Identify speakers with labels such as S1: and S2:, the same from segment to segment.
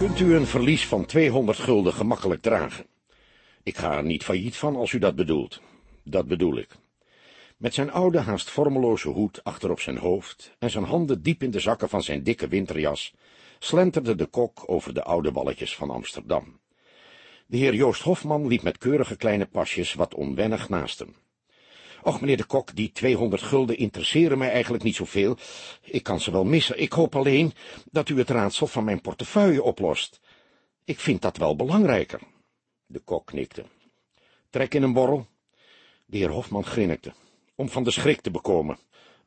S1: Kunt u een verlies van 200 gulden gemakkelijk dragen? Ik ga er niet failliet van als u dat bedoelt. Dat bedoel ik. Met zijn oude, haast vormeloze hoed achter op zijn hoofd en zijn handen diep in de zakken van zijn dikke winterjas, slenterde de kok over de oude walletjes van Amsterdam. De heer Joost Hofman liep met keurige kleine pasjes wat onwennig naast hem. Och, meneer de kok, die 200 gulden interesseren mij eigenlijk niet zoveel. Ik kan ze wel missen. Ik hoop alleen dat u het raadsel van mijn portefeuille oplost. Ik vind dat wel belangrijker. De kok knikte. Trek in een borrel. De heer Hofman grinnikte, om van de schrik te bekomen.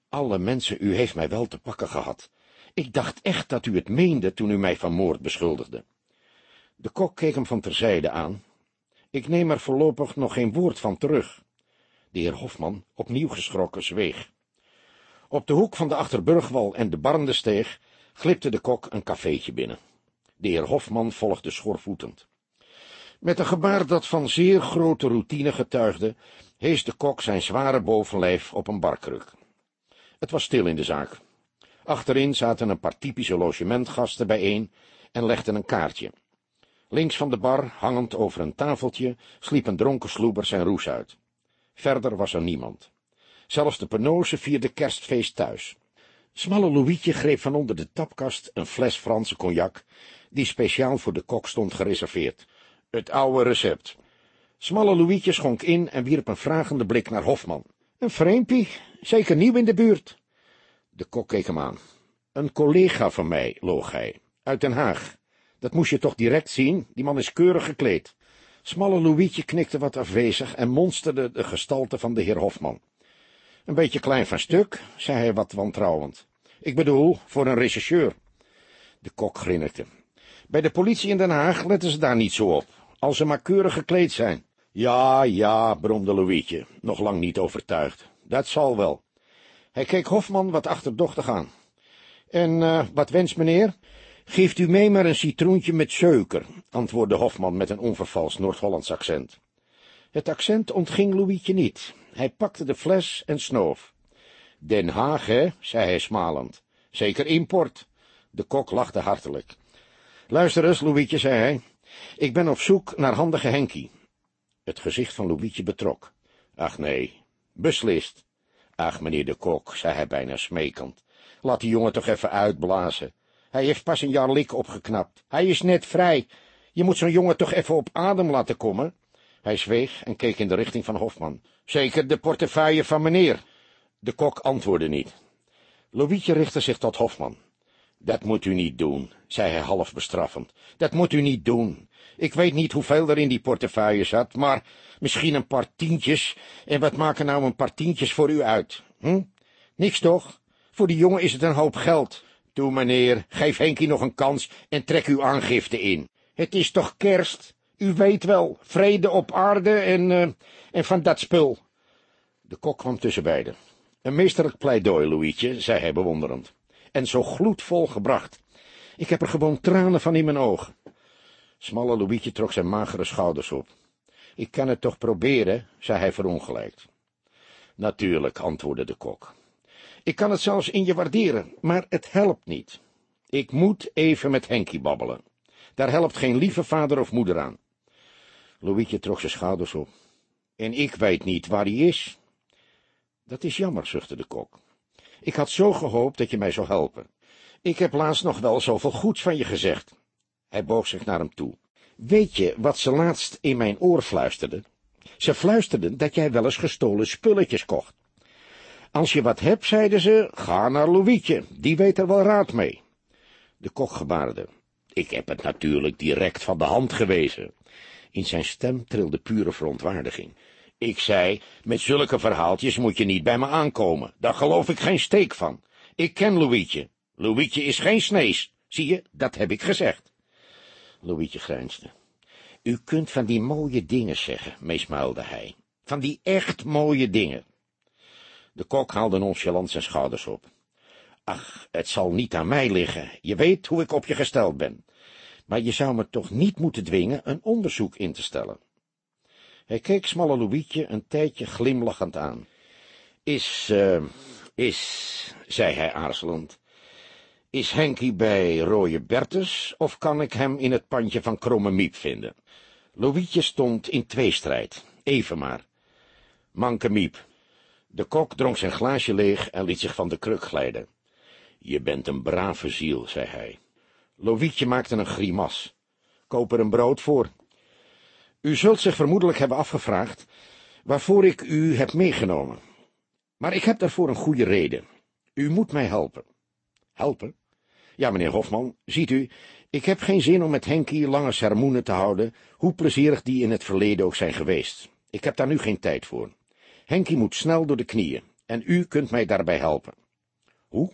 S1: Alle mensen, u heeft mij wel te pakken gehad. Ik dacht echt dat u het meende toen u mij van moord beschuldigde. De kok keek hem van terzijde aan. Ik neem er voorlopig nog geen woord van terug. De heer Hofman, opnieuw geschrokken, zweeg. Op de hoek van de Achterburgwal en de Barndesteeg glipte de kok een cafeetje binnen. De heer Hofman volgde schoorvoetend. Met een gebaar dat van zeer grote routine getuigde, hees de kok zijn zware bovenlijf op een barkruk. Het was stil in de zaak. Achterin zaten een paar typische logementgasten bijeen en legden een kaartje. Links van de bar, hangend over een tafeltje, sliep een dronken sloeber zijn roes uit. Verder was er niemand. Zelfs de penose vierde kerstfeest thuis. Smalle Louietje greep van onder de tapkast een fles Franse cognac, die speciaal voor de kok stond gereserveerd. Het oude recept. Smalle Louietje schonk in en wierp een vragende blik naar Hofman. Een vreempie, zeker nieuw in de buurt. De kok keek hem aan. Een collega van mij, loog hij, uit Den Haag. Dat moest je toch direct zien, die man is keurig gekleed. Smalle Louietje knikte wat afwezig en monsterde de gestalte van de heer Hofman. Een beetje klein van stuk, zei hij wat wantrouwend. Ik bedoel, voor een rechercheur. De kok grinnikte. Bij de politie in Den Haag letten ze daar niet zo op, als ze maar keurig gekleed zijn. Ja, ja, bromde Louietje, nog lang niet overtuigd. Dat zal wel. Hij keek Hofman wat achterdochtig aan. En uh, wat wenst meneer? Geeft u mee maar een citroentje met suiker, antwoordde Hofman met een onvervals Noord-Hollands accent. Het accent ontging Louietje niet. Hij pakte de fles en snoof. Den Haag, hè, zei hij smalend. Zeker import. De kok lachte hartelijk. Luister eens, Louietje, zei hij. Ik ben op zoek naar handige Henkie. Het gezicht van Louietje betrok. Ach nee, beslist. Ach, meneer de kok, zei hij bijna smekend. Laat die jongen toch even uitblazen. Hij heeft pas een jaar lik opgeknapt. Hij is net vrij. Je moet zo'n jongen toch even op adem laten komen. Hij zweeg en keek in de richting van Hofman. Zeker de portefeuille van meneer. De kok antwoordde niet. Louietje richtte zich tot Hofman. Dat moet u niet doen, zei hij half bestraffend. Dat moet u niet doen. Ik weet niet hoeveel er in die portefeuille zat, maar misschien een paar tientjes. En wat maken nou een paar tientjes voor u uit? Hm? Niks toch? Voor die jongen is het een hoop geld. Toe, meneer, geef Henkie nog een kans en trek uw aangifte in. Het is toch kerst? U weet wel, vrede op aarde en, uh, en van dat spul. De kok kwam tussen beiden. Een meesterlijk pleidooi, Louietje, zei hij bewonderend. En zo gloedvol gebracht. Ik heb er gewoon tranen van in mijn ogen. Smalle Louietje trok zijn magere schouders op. Ik kan het toch proberen, zei hij verongelijkt. Natuurlijk, antwoordde de kok. Ik kan het zelfs in je waarderen, maar het helpt niet. Ik moet even met Henkie babbelen. Daar helpt geen lieve vader of moeder aan. Louietje trok zijn schouders op. En ik weet niet waar hij is. Dat is jammer, zuchtte de kok. Ik had zo gehoopt dat je mij zou helpen. Ik heb laatst nog wel zoveel goeds van je gezegd. Hij boog zich naar hem toe. Weet je wat ze laatst in mijn oor fluisterden? Ze fluisterden dat jij wel eens gestolen spulletjes kocht. Als je wat hebt, zeiden ze, ga naar Louietje, die weet er wel raad mee. De kok gebaarde. Ik heb het natuurlijk direct van de hand gewezen. In zijn stem trilde pure verontwaardiging. Ik zei, met zulke verhaaltjes moet je niet bij me aankomen. Daar geloof ik geen steek van. Ik ken Louietje. Louietje is geen snees. Zie je, dat heb ik gezegd. Louietje grijnsde. U kunt van die mooie dingen zeggen, meesmuilde hij. Van die echt mooie dingen. De kok haalde nonchalant zijn schouders op. Ach, het zal niet aan mij liggen. Je weet hoe ik op je gesteld ben. Maar je zou me toch niet moeten dwingen een onderzoek in te stellen. Hij keek smalle Louietje een tijdje glimlachend aan. Is, uh, is, zei hij aarzelend, Is Henkie bij Rooie Bertus, of kan ik hem in het pandje van Kromme Miep vinden? Lovietje stond in tweestrijd, even maar. Manke Miep. De kok dronk zijn glaasje leeg en liet zich van de kruk glijden. Je bent een brave ziel, zei hij. Lovietje maakte een grimas. Koop er een brood voor. U zult zich vermoedelijk hebben afgevraagd waarvoor ik u heb meegenomen. Maar ik heb daarvoor een goede reden. U moet mij helpen. Helpen? Ja, meneer Hofman, ziet u, ik heb geen zin om met Henkie lange sermoenen te houden, hoe plezierig die in het verleden ook zijn geweest. Ik heb daar nu geen tijd voor. Henkie moet snel door de knieën, en u kunt mij daarbij helpen. Hoe?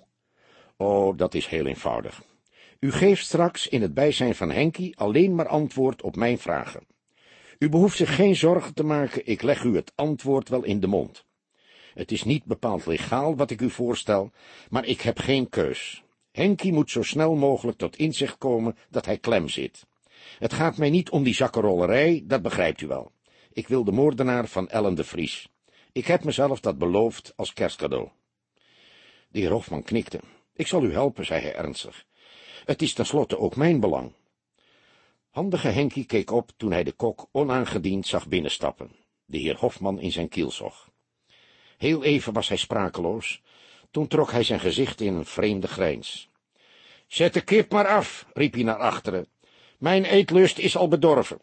S1: Oh, dat is heel eenvoudig. U geeft straks in het bijzijn van Henkie alleen maar antwoord op mijn vragen. U behoeft zich geen zorgen te maken, ik leg u het antwoord wel in de mond. Het is niet bepaald legaal wat ik u voorstel, maar ik heb geen keus. Henkie moet zo snel mogelijk tot inzicht komen dat hij klem zit. Het gaat mij niet om die zakkenrollerij, dat begrijpt u wel. Ik wil de moordenaar van Ellen de Vries. Ik heb mezelf dat beloofd als kerstcadeau. De heer Hofman knikte. Ik zal u helpen, zei hij ernstig. Het is tenslotte ook mijn belang. Handige Henkie keek op toen hij de kok onaangediend zag binnenstappen, de heer Hofman in zijn kielzog. Heel even was hij sprakeloos, toen trok hij zijn gezicht in een vreemde grijns. Zet de kip maar af, riep hij naar achteren. Mijn eetlust is al bedorven.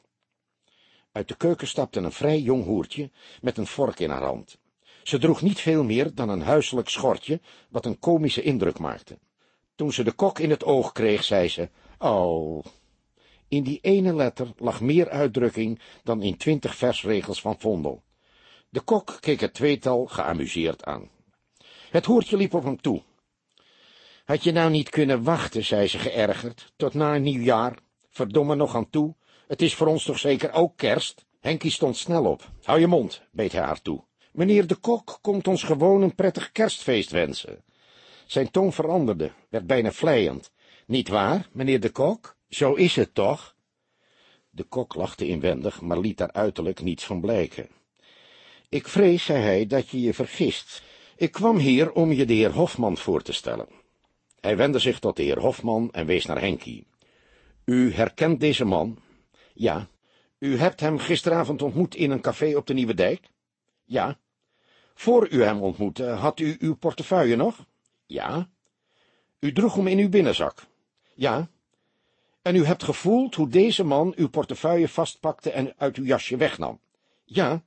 S1: Uit de keuken stapte een vrij jong hoertje met een vork in haar hand. Ze droeg niet veel meer dan een huiselijk schortje, wat een komische indruk maakte. Toen ze de kok in het oog kreeg, zei ze, oh. In die ene letter lag meer uitdrukking dan in twintig versregels van Vondel. De kok keek het tweetal geamuseerd aan. Het hoertje liep op hem toe. Had je nou niet kunnen wachten, zei ze geërgerd, tot na een nieuwjaar? Verdomme nog aan toe, het is voor ons toch zeker ook kerst? Henkie stond snel op. Hou je mond, beet hij haar toe. Meneer de kok komt ons gewoon een prettig kerstfeest wensen. Zijn toon veranderde, werd bijna vleiend. Niet waar, meneer de kok? Zo is het toch? De kok lachte inwendig, maar liet daar uiterlijk niets van blijken. Ik vrees, zei hij, dat je je vergist. Ik kwam hier om je de heer Hofman voor te stellen. Hij wendde zich tot de heer Hofman en wees naar Henkie. U herkent deze man? Ja. U hebt hem gisteravond ontmoet in een café op de Nieuwe Dijk? Ja. Voor u hem ontmoette, had u uw portefeuille nog? Ja. U droeg hem in uw binnenzak? Ja. En u hebt gevoeld hoe deze man uw portefeuille vastpakte en uit uw jasje wegnam? Ja.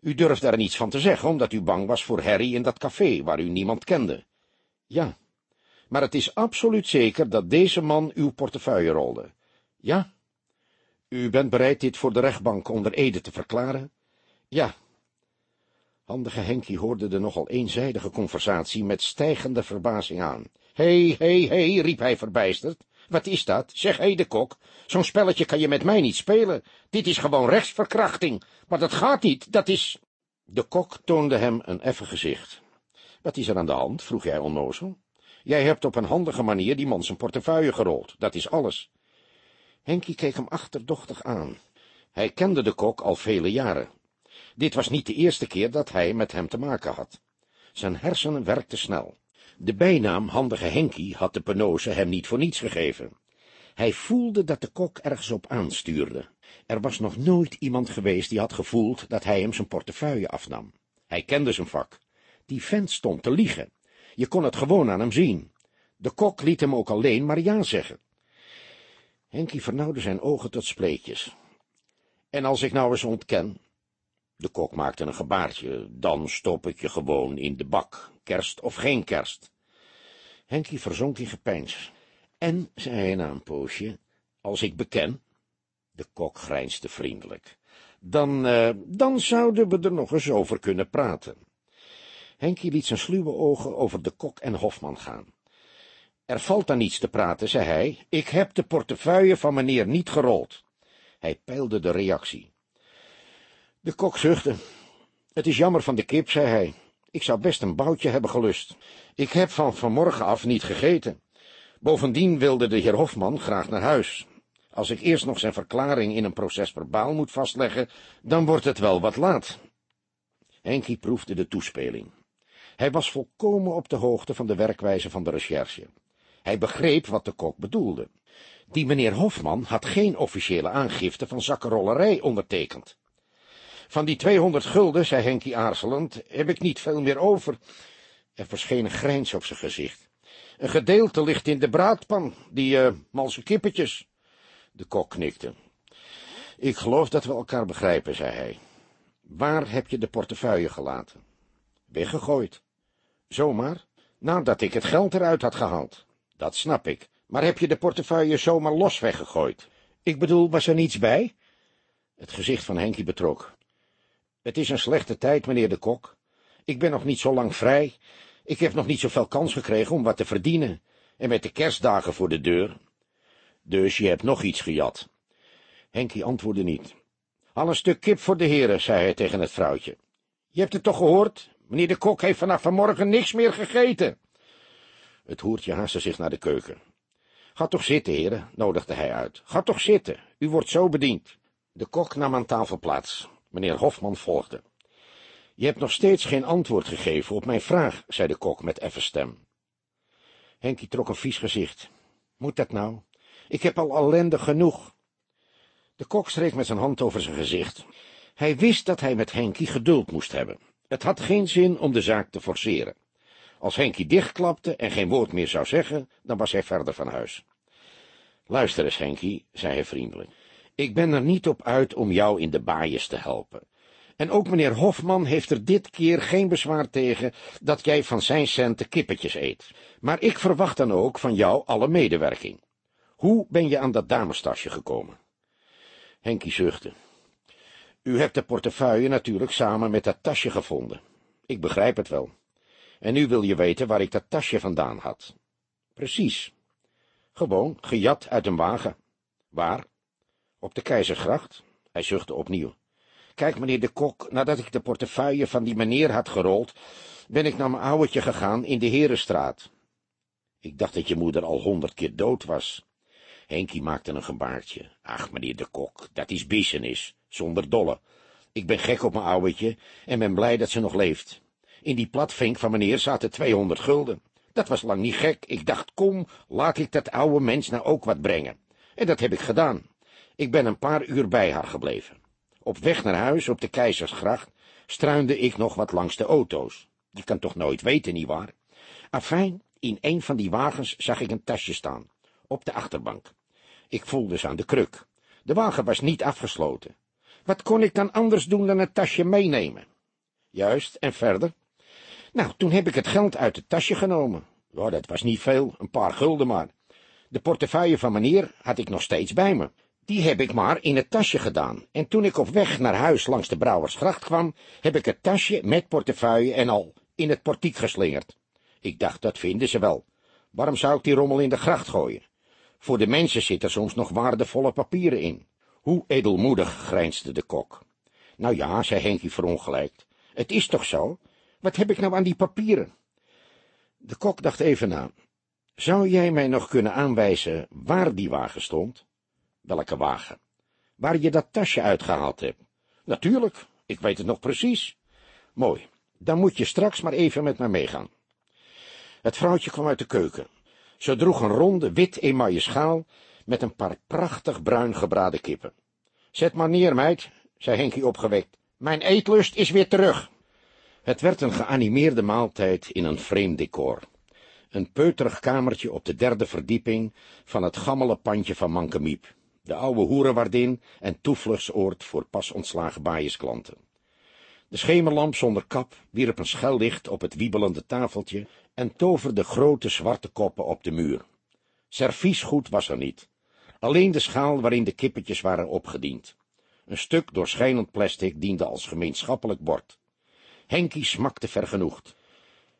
S1: U durft daar niets van te zeggen, omdat u bang was voor Harry in dat café, waar u niemand kende. Ja, maar het is absoluut zeker dat deze man uw portefeuille rolde. Ja. U bent bereid dit voor de rechtbank onder ede te verklaren? Ja. Handige Henkie hoorde de nogal eenzijdige conversatie met stijgende verbazing aan. Hé, hé, hé, riep hij verbijsterd. Wat is dat? Zeg, hé, de kok, zo'n spelletje kan je met mij niet spelen. Dit is gewoon rechtsverkrachting. Maar dat gaat niet, dat is... De kok toonde hem een effen gezicht. Wat is er aan de hand? vroeg hij onnozel. Jij hebt op een handige manier die man zijn portefeuille gerold, dat is alles. Henkie keek hem achterdochtig aan. Hij kende de kok al vele jaren. Dit was niet de eerste keer dat hij met hem te maken had. Zijn hersenen werkten snel. De bijnaam Handige Henkie had de penose hem niet voor niets gegeven. Hij voelde dat de kok ergens op aanstuurde. Er was nog nooit iemand geweest die had gevoeld dat hij hem zijn portefeuille afnam. Hij kende zijn vak. Die vent stond te liegen. Je kon het gewoon aan hem zien. De kok liet hem ook alleen maar ja zeggen. Henkie vernauwde zijn ogen tot spleetjes. En als ik nou eens ontken? De kok maakte een gebaartje, dan stop ik je gewoon in de bak, kerst of geen kerst. Henkie verzonk in gepeins. En, zei hij na een poosje, als ik beken? De kok grijnsde vriendelijk. Dan, uh, dan zouden we er nog eens over kunnen praten. Henkie liet zijn sluwe ogen over de kok en Hofman gaan. Er valt daar niets te praten, zei hij. Ik heb de portefeuille van meneer niet gerold. Hij peilde de reactie. De kok zuchtte. Het is jammer van de kip, zei hij. Ik zou best een boutje hebben gelust. Ik heb van vanmorgen af niet gegeten. Bovendien wilde de heer Hofman graag naar huis. Als ik eerst nog zijn verklaring in een proces verbaal moet vastleggen, dan wordt het wel wat laat. Henkie proefde de toespeling. Hij was volkomen op de hoogte van de werkwijze van de recherche. Hij begreep wat de kok bedoelde. Die meneer Hofman had geen officiële aangifte van zakkenrollerij ondertekend. Van die tweehonderd gulden, zei Henkie aarzelend, heb ik niet veel meer over. Er verscheen een grijns op zijn gezicht. Een gedeelte ligt in de braadpan, die uh, malse kippetjes. De kok knikte. Ik geloof dat we elkaar begrijpen, zei hij. Waar heb je de portefeuille gelaten? Weggegooid. Zomaar? Nadat ik het geld eruit had gehaald. Dat snap ik. Maar heb je de portefeuille zomaar los weggegooid? Ik bedoel, was er niets bij? Het gezicht van Henkie betrok. Het is een slechte tijd, meneer de kok. Ik ben nog niet zo lang vrij. Ik heb nog niet zoveel kans gekregen om wat te verdienen. En met de kerstdagen voor de deur. Dus je hebt nog iets gejat. Henkie antwoordde niet. Al een stuk kip voor de heren, zei hij tegen het vrouwtje. Je hebt het toch gehoord? Meneer de kok heeft vanaf vanmorgen niks meer gegeten. Het hoertje haastte zich naar de keuken. Ga toch zitten, heren, nodigde hij uit. Ga toch zitten, u wordt zo bediend. De kok nam aan tafel plaats. Meneer Hofman volgde. Je hebt nog steeds geen antwoord gegeven op mijn vraag, zei de kok met effen stem. Henkie trok een vies gezicht. Moet dat nou? Ik heb al ellende genoeg. De kok streek met zijn hand over zijn gezicht. Hij wist dat hij met Henkie geduld moest hebben. Het had geen zin om de zaak te forceren. Als Henkie dichtklapte en geen woord meer zou zeggen, dan was hij verder van huis. Luister eens, Henkie, zei hij vriendelijk. Ik ben er niet op uit om jou in de baaiers te helpen. En ook meneer Hofman heeft er dit keer geen bezwaar tegen dat jij van zijn centen kippetjes eet. Maar ik verwacht dan ook van jou alle medewerking. Hoe ben je aan dat damestasje gekomen? Henkie zuchtte. U hebt de portefeuille natuurlijk samen met dat tasje gevonden. Ik begrijp het wel. En nu wil je weten waar ik dat tasje vandaan had. Precies. Gewoon, gejat uit een wagen. Waar? Op de Keizersgracht. Hij zuchtte opnieuw. Kijk, meneer de kok, nadat ik de portefeuille van die meneer had gerold, ben ik naar mijn ouwtje gegaan in de Herenstraat. Ik dacht dat je moeder al honderd keer dood was. Henkie maakte een gebaartje. Ach, meneer de kok, dat is business, zonder dolle. Ik ben gek op mijn ouwtje en ben blij dat ze nog leeft. In die platvink van meneer zaten tweehonderd gulden. Dat was lang niet gek. Ik dacht, kom, laat ik dat oude mens nou ook wat brengen. En dat heb ik gedaan. Ik ben een paar uur bij haar gebleven. Op weg naar huis, op de Keizersgracht, struinde ik nog wat langs de auto's. Je kan toch nooit weten, nietwaar? Afijn, in een van die wagens zag ik een tasje staan, op de achterbank. Ik voelde ze aan de kruk. De wagen was niet afgesloten. Wat kon ik dan anders doen dan het tasje meenemen? Juist, en verder? Nou, toen heb ik het geld uit het tasje genomen. Ja, dat was niet veel, een paar gulden maar. De portefeuille van meneer had ik nog steeds bij me. Die heb ik maar in het tasje gedaan, en toen ik op weg naar huis langs de Brouwersgracht kwam, heb ik het tasje met portefeuille en al in het portiek geslingerd. Ik dacht, dat vinden ze wel. Waarom zou ik die rommel in de gracht gooien? Voor de mensen zitten soms nog waardevolle papieren in. Hoe edelmoedig, grijnsde de kok. Nou ja, zei Henkie verongelijkt. Het is toch zo? Wat heb ik nou aan die papieren? De kok dacht even na. Zou jij mij nog kunnen aanwijzen waar die wagen stond? Welke wagen? Waar je dat tasje uitgehaald hebt? Natuurlijk, ik weet het nog precies. Mooi, dan moet je straks maar even met mij meegaan. Het vrouwtje kwam uit de keuken. Ze droeg een ronde, wit emaille schaal met een paar prachtig bruin gebraden kippen. Zet maar neer, meid, zei Henkie opgewekt. Mijn eetlust is weer terug. Het werd een geanimeerde maaltijd in een vreemd decor. Een peuterig kamertje op de derde verdieping van het gammele pandje van Mankemiep, de oude hoerenwaardin en toevluchtsoord voor pas ontslagen baaiersklanten. De schemerlamp zonder kap wierp een schel licht op het wiebelende tafeltje en toverde grote zwarte koppen op de muur. Serviesgoed was er niet, alleen de schaal waarin de kippetjes waren opgediend. Een stuk doorschijnend plastic diende als gemeenschappelijk bord. Henkie smakte vergenoegd.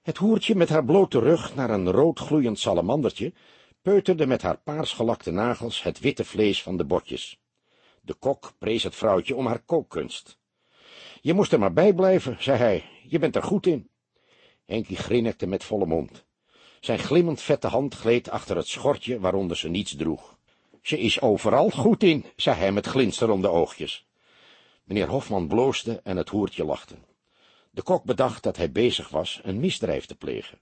S1: Het hoertje met haar blote rug naar een rood gloeiend salamandertje peuterde met haar paarsgelakte nagels het witte vlees van de botjes. De kok prees het vrouwtje om haar kookkunst. Je moest er maar bij blijven, zei hij, je bent er goed in. Henkie grinnikte met volle mond. Zijn glimmend vette hand gleed achter het schortje waaronder ze niets droeg. Ze is overal goed in, zei hij met glinsterende oogjes. Meneer Hofman bloosde en het hoertje lachte. De kok bedacht dat hij bezig was een misdrijf te plegen.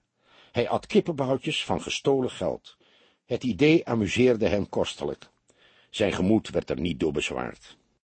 S1: Hij at kippenboutjes van gestolen geld. Het idee amuseerde hem kostelijk. Zijn gemoed werd er niet door bezwaard.